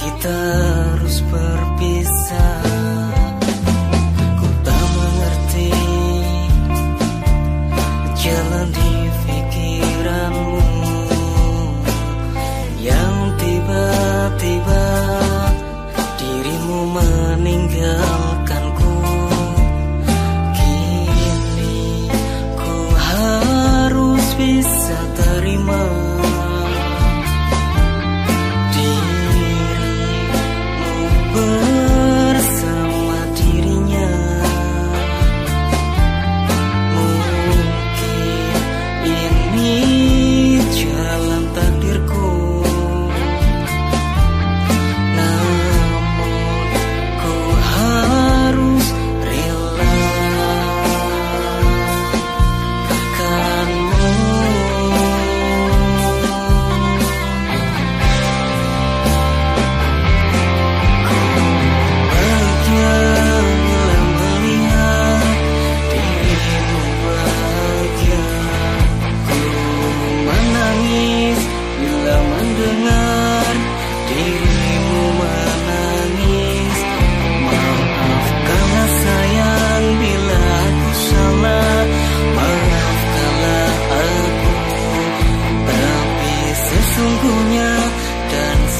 kita harus berpisah. Ku tak mengerti jalan di pikiranmu. Yang tiba-tiba dirimu meninggal.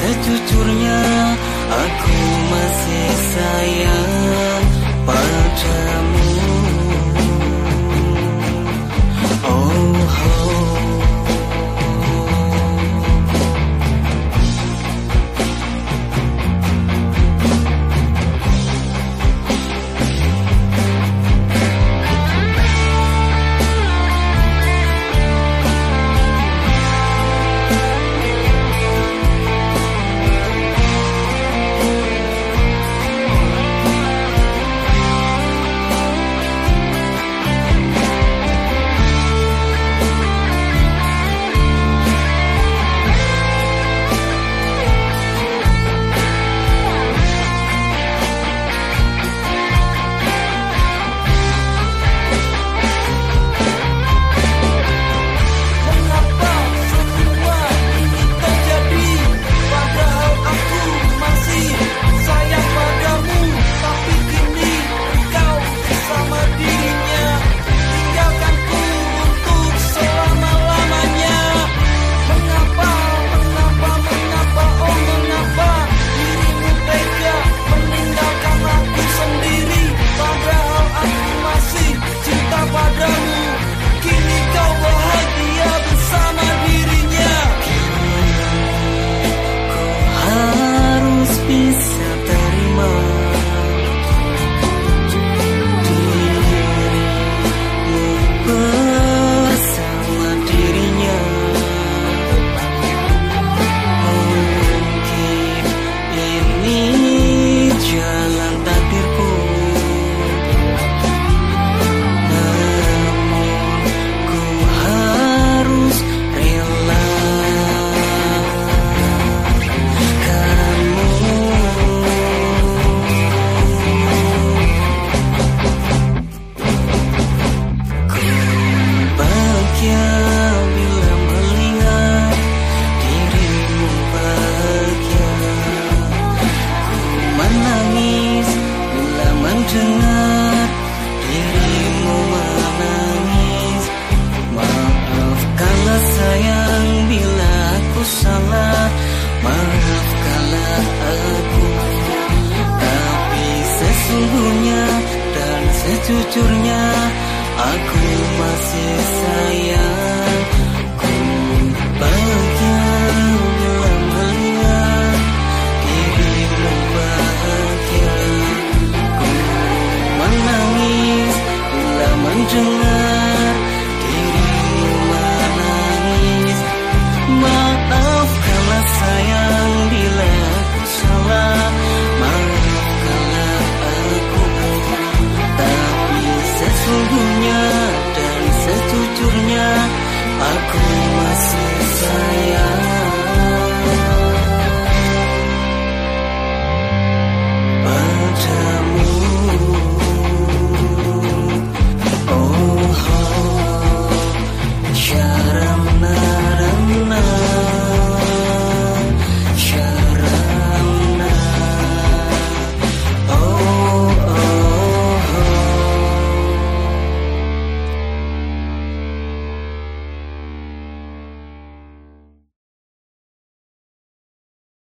Sejujurnya aku masih sayang.